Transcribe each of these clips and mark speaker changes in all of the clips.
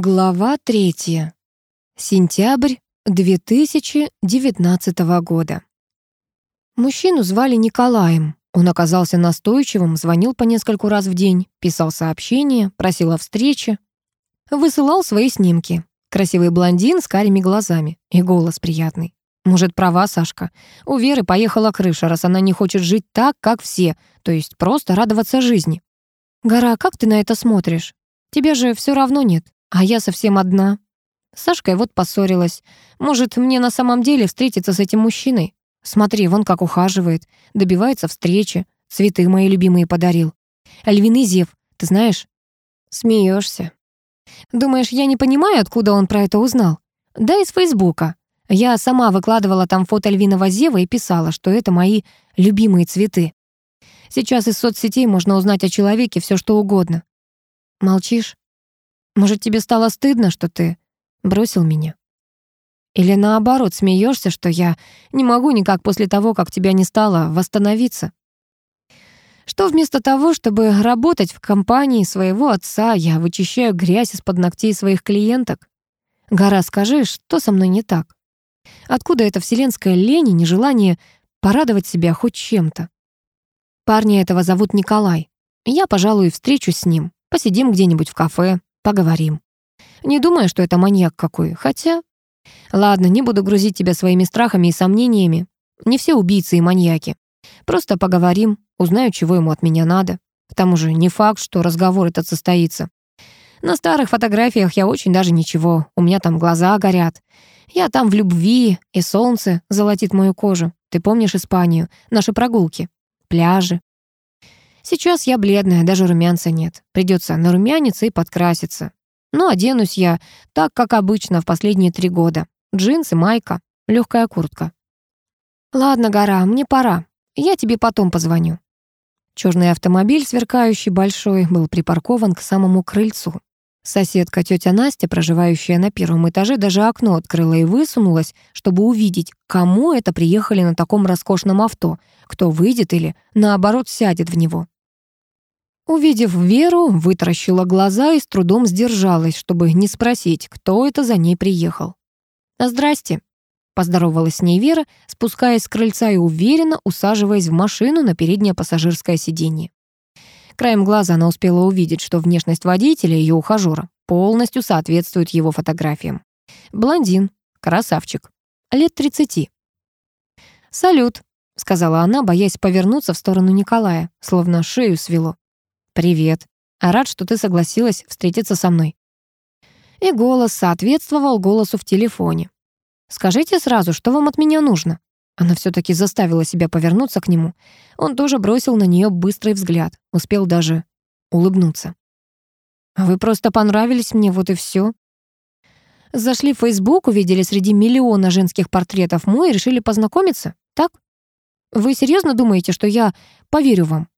Speaker 1: Глава 3. Сентябрь 2019 года. Мужчину звали Николаем. Он оказался настойчивым, звонил по нескольку раз в день, писал сообщения, просил о встрече, высылал свои снимки. Красивый блондин с карими глазами и голос приятный. Может, права Сашка. У Веры поехала крыша, раз она не хочет жить так, как все, то есть просто радоваться жизни. «Гора, как ты на это смотришь? Тебе же все равно нет. А я совсем одна. С Сашкой вот поссорилась. Может, мне на самом деле встретиться с этим мужчиной? Смотри, вон как ухаживает, добивается встречи, цветы мои любимые подарил. Львиный Зев, ты знаешь? Смеешься. Думаешь, я не понимаю, откуда он про это узнал? Да, из Фейсбука. Я сама выкладывала там фото львиного Зева и писала, что это мои любимые цветы. Сейчас из соцсетей можно узнать о человеке все что угодно. Молчишь? Может, тебе стало стыдно, что ты бросил меня? Или наоборот, смеешься, что я не могу никак после того, как тебя не стало, восстановиться? Что вместо того, чтобы работать в компании своего отца, я вычищаю грязь из-под ногтей своих клиенток? Гора, скажи, что со мной не так? Откуда эта вселенская лень и нежелание порадовать себя хоть чем-то? Парня этого зовут Николай. Я, пожалуй, встречусь с ним. Посидим где-нибудь в кафе, поговорим. Не думаю, что это маньяк какой, хотя... Ладно, не буду грузить тебя своими страхами и сомнениями. Не все убийцы и маньяки. Просто поговорим, узнаю, чего ему от меня надо. К тому же не факт, что разговор этот состоится. На старых фотографиях я очень даже ничего, у меня там глаза горят. Я там в любви, и солнце золотит мою кожу. Ты помнишь Испанию, наши прогулки, пляжи, Сейчас я бледная, даже румянца нет. Придется нарумяниться и подкраситься. Но ну, оденусь я так, как обычно в последние три года. Джинсы, майка, легкая куртка. «Ладно, гора, мне пора. Я тебе потом позвоню». Черный автомобиль, сверкающий большой, был припаркован к самому крыльцу. Соседка тетя Настя, проживающая на первом этаже, даже окно открыла и высунулась, чтобы увидеть, кому это приехали на таком роскошном авто, кто выйдет или, наоборот, сядет в него. Увидев Веру, вытращила глаза и с трудом сдержалась, чтобы не спросить, кто это за ней приехал. «А «Здрасте», — поздоровалась с ней Вера, спускаясь с крыльца и уверенно усаживаясь в машину на переднее пассажирское сиденье. Краем глаза она успела увидеть, что внешность водителя, ее ухажера, полностью соответствует его фотографиям. Блондин, красавчик, лет 30. «Салют», — сказала она, боясь повернуться в сторону Николая, словно шею свело. «Привет. рад, что ты согласилась встретиться со мной». И голос соответствовал голосу в телефоне. «Скажите сразу, что вам от меня нужно?» Она все таки заставила себя повернуться к нему. Он тоже бросил на нее быстрый взгляд, успел даже улыбнуться. «А «Вы просто понравились мне, вот и все. Зашли в Фейсбук, увидели среди миллиона женских портретов мой и решили познакомиться, так? Вы серьезно думаете, что я поверю вам?»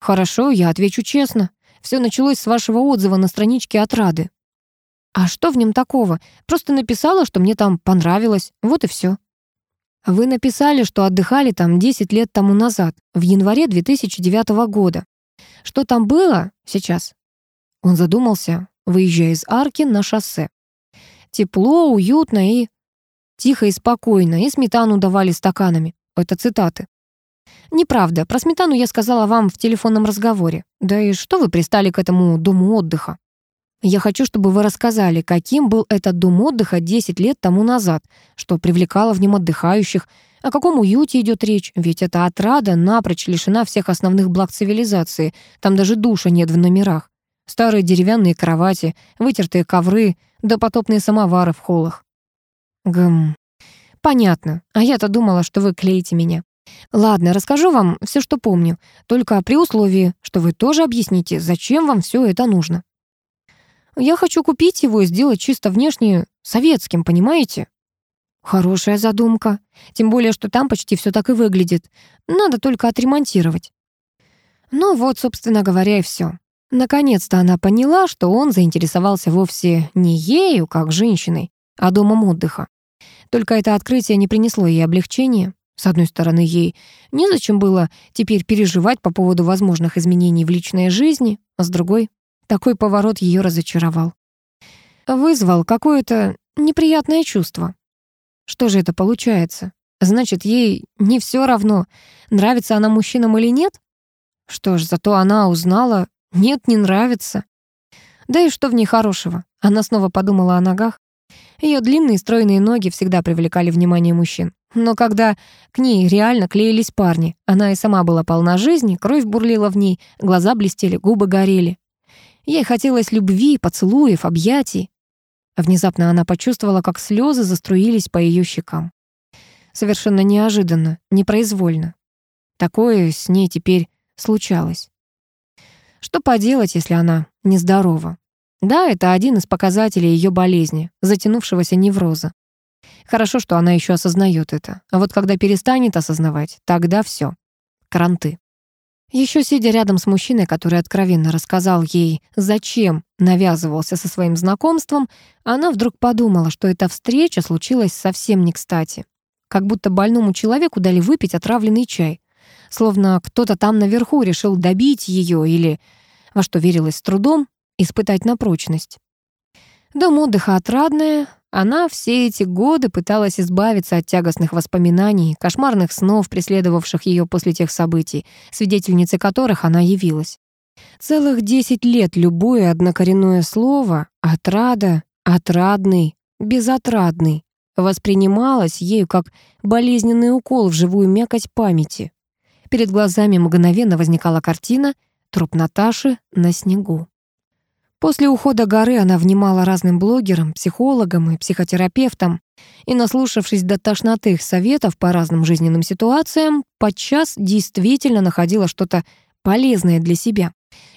Speaker 1: «Хорошо, я отвечу честно. Все началось с вашего отзыва на страничке отрады. «А что в нем такого? Просто написала, что мне там понравилось. Вот и все. «Вы написали, что отдыхали там 10 лет тому назад, в январе 2009 года. Что там было сейчас?» Он задумался, выезжая из арки на шоссе. «Тепло, уютно и...» «Тихо и спокойно, и сметану давали стаканами». Это цитаты. Неправда. Про сметану я сказала вам в телефонном разговоре. Да и что вы пристали к этому дому отдыха? Я хочу, чтобы вы рассказали, каким был этот дом отдыха 10 лет тому назад, что привлекало в нем отдыхающих, о каком уюте идет речь, ведь эта отрада напрочь лишена всех основных благ цивилизации, там даже душа нет в номерах. Старые деревянные кровати, вытертые ковры, допотопные самовары в холлах. Гм. Понятно, а я-то думала, что вы клеите меня. Ладно, расскажу вам все, что помню, только при условии, что вы тоже объясните, зачем вам все это нужно. Я хочу купить его и сделать чисто внешне советским, понимаете? Хорошая задумка. Тем более, что там почти все так и выглядит. Надо только отремонтировать. Ну вот, собственно говоря, и все. Наконец-то она поняла, что он заинтересовался вовсе не ею, как женщиной, а домом отдыха. Только это открытие не принесло ей облегчения. С одной стороны, ей незачем было теперь переживать по поводу возможных изменений в личной жизни, а с другой, такой поворот ее разочаровал. вызвал какое-то неприятное чувство. Что же это получается? Значит, ей не все равно, нравится она мужчинам или нет? Что ж, зато она узнала, нет, не нравится. Да и что в ней хорошего? Она снова подумала о ногах. Ее длинные стройные ноги всегда привлекали внимание мужчин. Но когда к ней реально клеились парни, она и сама была полна жизни, кровь бурлила в ней, глаза блестели, губы горели. Ей хотелось любви, поцелуев, объятий. Внезапно она почувствовала, как слезы заструились по ее щекам. Совершенно неожиданно, непроизвольно. Такое с ней теперь случалось. Что поделать, если она нездорова? Да, это один из показателей ее болезни, затянувшегося невроза. Хорошо, что она еще осознает это. А вот когда перестанет осознавать, тогда все. Кранты. Еще сидя рядом с мужчиной, который откровенно рассказал ей, зачем навязывался со своим знакомством, она вдруг подумала, что эта встреча случилась совсем не кстати. Как будто больному человеку дали выпить отравленный чай. Словно кто-то там наверху решил добить ее или, во что верилось с трудом, испытать на прочность. Дом отдыха отрадная, Она все эти годы пыталась избавиться от тягостных воспоминаний, кошмарных снов, преследовавших ее после тех событий, свидетельницей которых она явилась. Целых десять лет любое однокоренное слово «отрада», «отрадный», «безотрадный» воспринималось ею как болезненный укол в живую мякоть памяти. Перед глазами мгновенно возникала картина «Труп Наташи на снегу». После ухода горы она внимала разным блогерам, психологам и психотерапевтам, и, наслушавшись до тошноты их советов по разным жизненным ситуациям, подчас действительно находила что-то полезное для себя.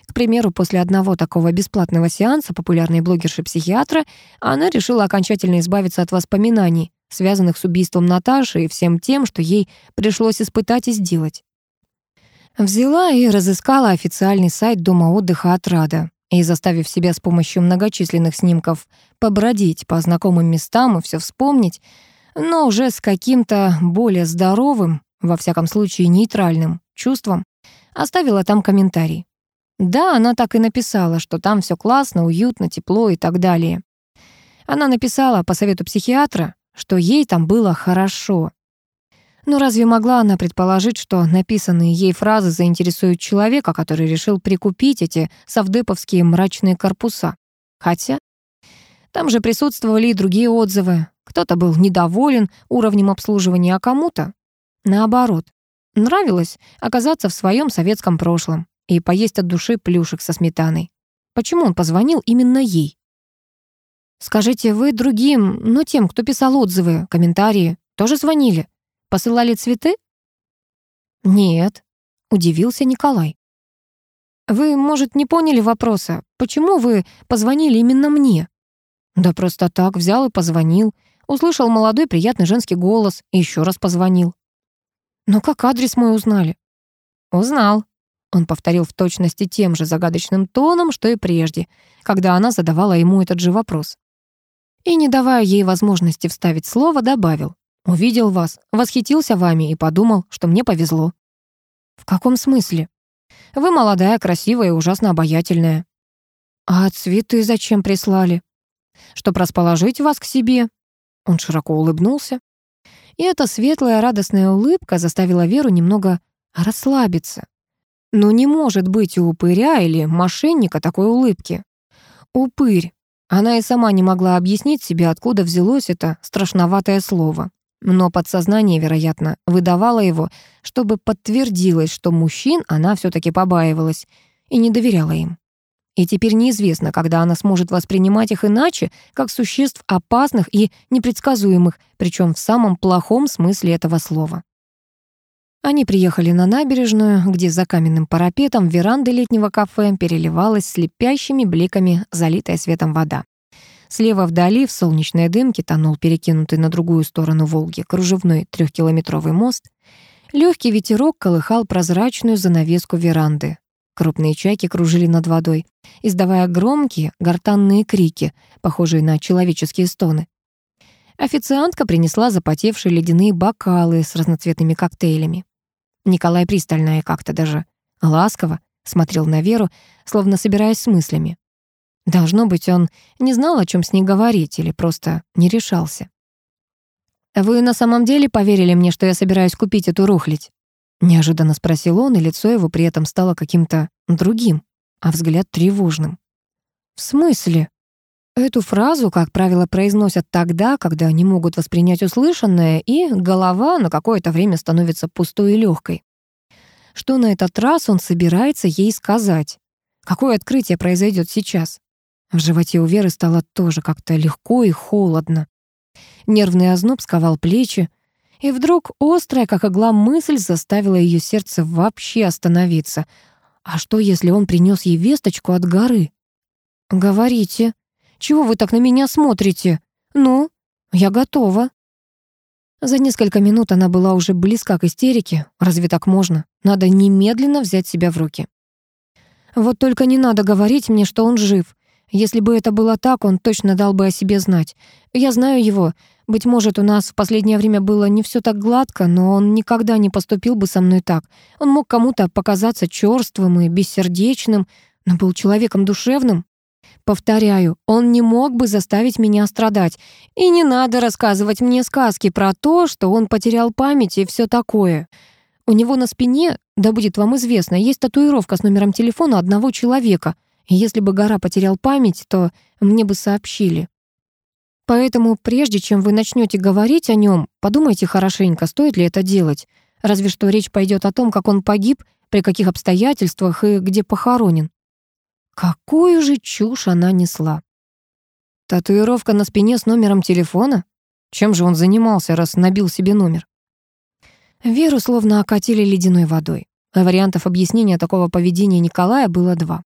Speaker 1: К примеру, после одного такого бесплатного сеанса популярной блогерши-психиатра она решила окончательно избавиться от воспоминаний, связанных с убийством Наташи и всем тем, что ей пришлось испытать и сделать. Взяла и разыскала официальный сайт Дома отдыха «Отрада», и, заставив себя с помощью многочисленных снимков побродить по знакомым местам и все вспомнить, но уже с каким-то более здоровым, во всяком случае нейтральным, чувством, оставила там комментарий. Да, она так и написала, что там все классно, уютно, тепло и так далее. Она написала по совету психиатра, что ей там было хорошо, но Разве могла она предположить, что написанные ей фразы заинтересуют человека, который решил прикупить эти совдеповские мрачные корпуса? Хотя там же присутствовали и другие отзывы. Кто-то был недоволен уровнем обслуживания, а кому-то, наоборот, нравилось оказаться в своем советском прошлом и поесть от души плюшек со сметаной. Почему он позвонил именно ей? Скажите, вы другим, ну тем, кто писал отзывы, комментарии, тоже звонили? посылали цветы?» «Нет», — удивился Николай. «Вы, может, не поняли вопроса, почему вы позвонили именно мне?» «Да просто так, взял и позвонил. Услышал молодой приятный женский голос и еще раз позвонил». «Но как адрес мой узнали?» «Узнал», — он повторил в точности тем же загадочным тоном, что и прежде, когда она задавала ему этот же вопрос. И, не давая ей возможности вставить слово, добавил. «Увидел вас, восхитился вами и подумал, что мне повезло». «В каком смысле?» «Вы молодая, красивая и ужасно обаятельная». «А цветы зачем прислали?» «Чтоб расположить вас к себе». Он широко улыбнулся. И эта светлая радостная улыбка заставила Веру немного расслабиться. Но ну, не может быть у упыря или мошенника такой улыбки. Упырь. Она и сама не могла объяснить себе, откуда взялось это страшноватое слово. Но подсознание, вероятно, выдавало его, чтобы подтвердилось, что мужчин она все таки побаивалась и не доверяла им. И теперь неизвестно, когда она сможет воспринимать их иначе, как существ опасных и непредсказуемых, причем в самом плохом смысле этого слова. Они приехали на набережную, где за каменным парапетом веранды летнего кафе переливалась слепящими бликами залитая светом вода. Слева вдали, в солнечной дымке, тонул перекинутый на другую сторону Волги кружевной трехкилометровый мост. Легкий ветерок колыхал прозрачную занавеску веранды. Крупные чайки кружили над водой, издавая громкие гортанные крики, похожие на человеческие стоны. Официантка принесла запотевшие ледяные бокалы с разноцветными коктейлями. Николай пристально и как-то даже ласково смотрел на Веру, словно собираясь с мыслями. Должно быть, он не знал, о чем с ней говорить, или просто не решался. «Вы на самом деле поверили мне, что я собираюсь купить эту рухлядь?» Неожиданно спросил он, и лицо его при этом стало каким-то другим, а взгляд тревожным. «В смысле?» Эту фразу, как правило, произносят тогда, когда они могут воспринять услышанное, и голова на какое-то время становится пустой и легкой. Что на этот раз он собирается ей сказать? Какое открытие произойдет сейчас? В Животе у Веры стало тоже как-то легко и холодно. Нервный озноб сковал плечи, и вдруг острая, как игла, мысль заставила ее сердце вообще остановиться. А что, если он принес ей весточку от горы? «Говорите, чего вы так на меня смотрите? Ну, я готова». За несколько минут она была уже близка к истерике. Разве так можно? Надо немедленно взять себя в руки. «Вот только не надо говорить мне, что он жив. Если бы это было так, он точно дал бы о себе знать. Я знаю его. Быть может, у нас в последнее время было не все так гладко, но он никогда не поступил бы со мной так. Он мог кому-то показаться черствым и бессердечным, но был человеком душевным. Повторяю, он не мог бы заставить меня страдать. И не надо рассказывать мне сказки про то, что он потерял память и все такое. У него на спине, да будет вам известно, есть татуировка с номером телефона одного человека — если бы гора потерял память, то мне бы сообщили. Поэтому прежде чем вы начнете говорить о нем, подумайте хорошенько, стоит ли это делать. Разве что речь пойдет о том, как он погиб, при каких обстоятельствах и где похоронен. Какую же чушь она несла. Татуировка на спине с номером телефона? Чем же он занимался, раз набил себе номер? Веру словно окатили ледяной водой. Вариантов объяснения такого поведения Николая было два.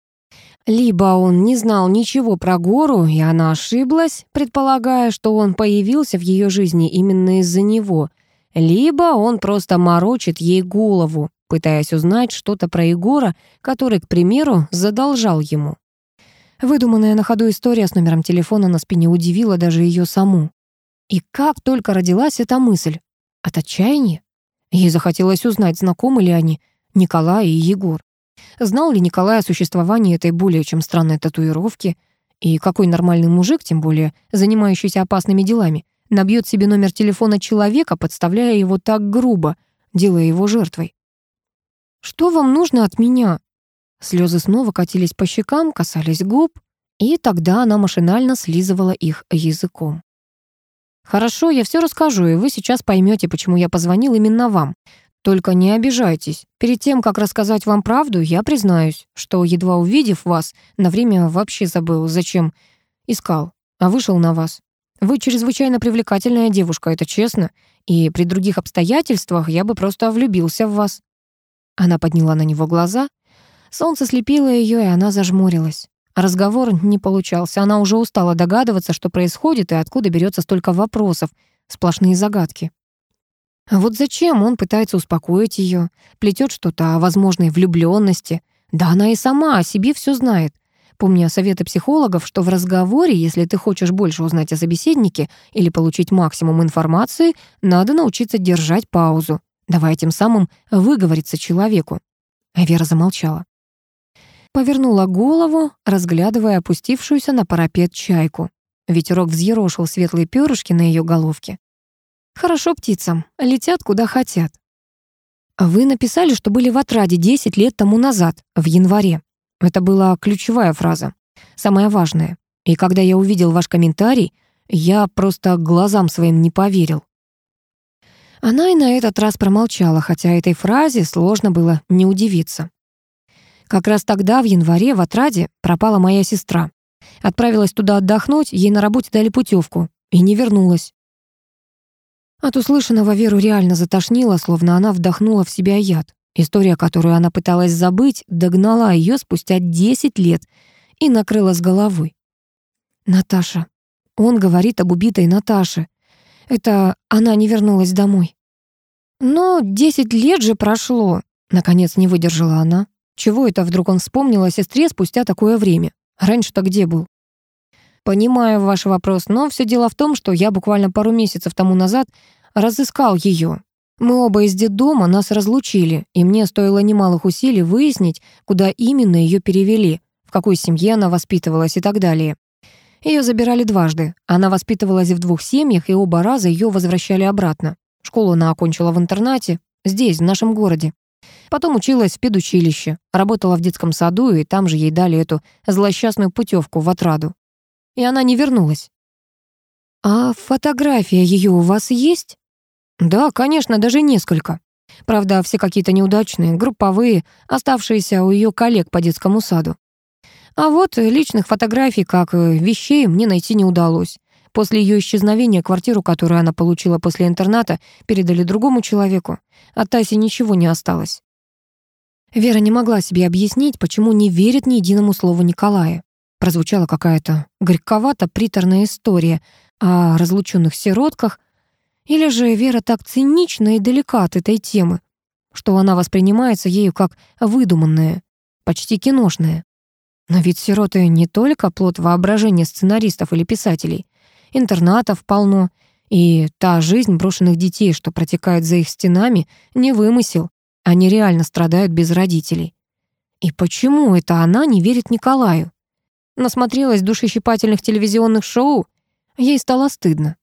Speaker 1: Либо он не знал ничего про гору, и она ошиблась, предполагая, что он появился в ее жизни именно из-за него, либо он просто морочит ей голову, пытаясь узнать что-то про Егора, который, к примеру, задолжал ему. Выдуманная на ходу история с номером телефона на спине удивила даже ее саму. И как только родилась эта мысль? От отчаяния? Ей захотелось узнать, знакомы ли они, Николай и Егор. Знал ли Николай о существовании этой более чем странной татуировки? И какой нормальный мужик, тем более занимающийся опасными делами, набьет себе номер телефона человека, подставляя его так грубо, делая его жертвой? «Что вам нужно от меня?» Слезы снова катились по щекам, касались губ, и тогда она машинально слизывала их языком. «Хорошо, я все расскажу, и вы сейчас поймете, почему я позвонил именно вам. Только не обижайтесь. Перед тем, как рассказать вам правду, я признаюсь, что, едва увидев вас, на время вообще забыл, зачем искал, а вышел на вас. Вы чрезвычайно привлекательная девушка, это честно, и при других обстоятельствах я бы просто влюбился в вас». Она подняла на него глаза. Солнце слепило ее, и она зажмурилась. Разговор не получался. Она уже устала догадываться, что происходит и откуда берется столько вопросов, сплошные загадки. вот зачем он пытается успокоить ее, плетет что-то о возможной влюбленности. Да она и сама о себе все знает. Помня советы психологов, что в разговоре, если ты хочешь больше узнать о собеседнике или получить максимум информации, надо научиться держать паузу давая тем самым выговориться человеку. А Вера замолчала. Повернула голову, разглядывая опустившуюся на парапет чайку. Ветерок взъерошил светлые перышки на ее головке. Хорошо птицам, летят куда хотят. Вы написали, что были в отраде 10 лет тому назад, в январе. Это была ключевая фраза, самая важная. И когда я увидел ваш комментарий, я просто глазам своим не поверил. Она и на этот раз промолчала, хотя этой фразе сложно было не удивиться. Как раз тогда, в январе, в отраде, пропала моя сестра. Отправилась туда отдохнуть, ей на работе дали путевку. И не вернулась. От услышанного веру реально затошнило, словно она вдохнула в себя яд. История, которую она пыталась забыть, догнала ее спустя 10 лет и накрыла с головой. «Наташа. Он говорит об убитой Наташе. Это она не вернулась домой». «Но 10 лет же прошло», — наконец не выдержала она. Чего это вдруг он вспомнил о сестре спустя такое время? Раньше-то где был? Понимаю ваш вопрос, но все дело в том, что я буквально пару месяцев тому назад разыскал ее. Мы оба из детдома, нас разлучили, и мне стоило немалых усилий выяснить, куда именно ее перевели, в какой семье она воспитывалась и так далее. Ее забирали дважды. Она воспитывалась в двух семьях, и оба раза ее возвращали обратно. Школу она окончила в интернате, здесь, в нашем городе. Потом училась в педучилище, работала в детском саду, и там же ей дали эту злосчастную путевку в отраду и она не вернулась. «А фотография ее у вас есть?» «Да, конечно, даже несколько. Правда, все какие-то неудачные, групповые, оставшиеся у ее коллег по детскому саду. А вот личных фотографий, как э, вещей, мне найти не удалось. После ее исчезновения квартиру, которую она получила после интерната, передали другому человеку. От а Таси ничего не осталось. Вера не могла себе объяснить, почему не верит ни единому слову Николая. Прозвучала какая-то горьковато приторная история о разлученных сиротках, или же Вера так цинична и далека от этой темы, что она воспринимается ею как выдуманная, почти киношная. Но ведь сироты не только плод воображения сценаристов или писателей. Интернатов полно, и та жизнь брошенных детей, что протекает за их стенами, не вымысел. Они реально страдают без родителей. И почему это она не верит Николаю? насмотрелась душещипательных телевизионных шоу. Ей стало стыдно.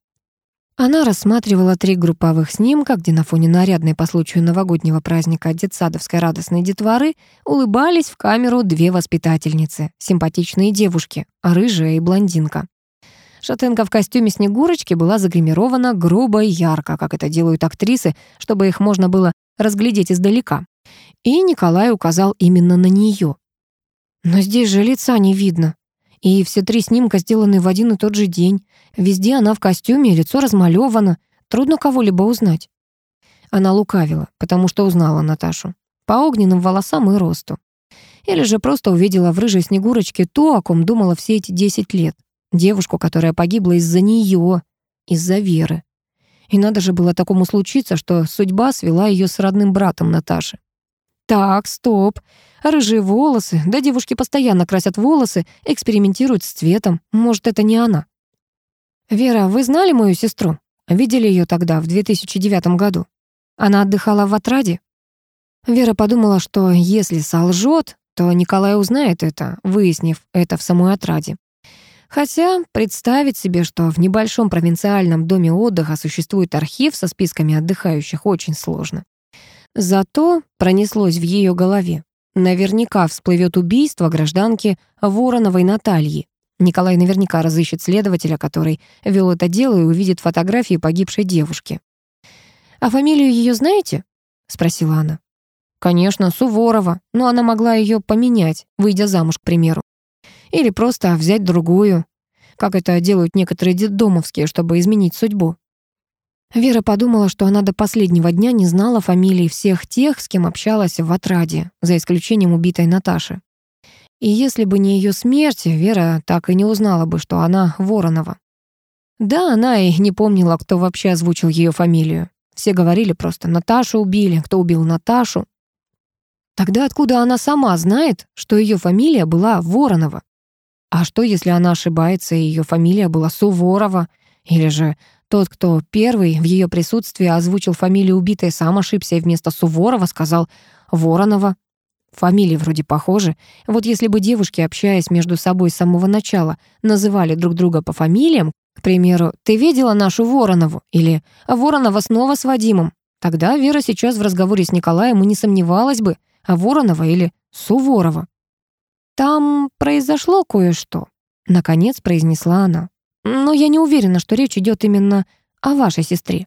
Speaker 1: Она рассматривала три групповых снимка, где на фоне нарядной по случаю новогоднего праздника детсадовской радостной детворы улыбались в камеру две воспитательницы, симпатичные девушки, рыжая и блондинка. Шатенка в костюме Снегурочки была загримирована грубо и ярко, как это делают актрисы, чтобы их можно было разглядеть издалека. И Николай указал именно на нее. «Но здесь же лица не видно», и все три снимка сделаны в один и тот же день. Везде она в костюме, лицо размалевано. Трудно кого-либо узнать. Она лукавила, потому что узнала Наташу. По огненным волосам и росту. Или же просто увидела в рыжей снегурочке то, о ком думала все эти десять лет. Девушку, которая погибла из-за нее, из-за Веры. И надо же было такому случиться, что судьба свела ее с родным братом Наташи. Так, стоп. Рыжие волосы. Да девушки постоянно красят волосы, экспериментируют с цветом. Может, это не она? Вера, вы знали мою сестру? Видели ее тогда, в 2009 году? Она отдыхала в отраде? Вера подумала, что если солжет, то Николай узнает это, выяснив это в самой отраде. Хотя представить себе, что в небольшом провинциальном доме отдыха существует архив со списками отдыхающих, очень сложно. Зато пронеслось в ее голове. Наверняка всплывет убийство гражданки Вороновой Натальи. Николай наверняка разыщет следователя, который вел это дело и увидит фотографии погибшей девушки. «А фамилию ее знаете?» — спросила она. «Конечно, Суворова, но она могла ее поменять, выйдя замуж, к примеру. Или просто взять другую, как это делают некоторые детдомовские, чтобы изменить судьбу. Вера подумала, что она до последнего дня не знала фамилий всех тех, с кем общалась в отраде, за исключением убитой Наташи. И если бы не ее смерть, Вера так и не узнала бы, что она Воронова. Да, она и не помнила, кто вообще озвучил ее фамилию. Все говорили просто «Наташу убили», «Кто убил Наташу?». Тогда откуда она сама знает, что ее фамилия была Воронова? А что, если она ошибается, и ее фамилия была Суворова? Или же тот, кто первый в ее присутствии озвучил фамилию убитой, сам ошибся и вместо Суворова сказал «Воронова». Фамилии вроде похожи. Вот если бы девушки, общаясь между собой с самого начала, называли друг друга по фамилиям, к примеру, «Ты видела нашу Воронову?» или «Воронова снова с Вадимом», тогда Вера сейчас в разговоре с Николаем и не сомневалась бы, а Воронова или Суворова. «Там произошло кое-что», — наконец произнесла она. Но я не уверена, что речь идет именно о вашей сестре.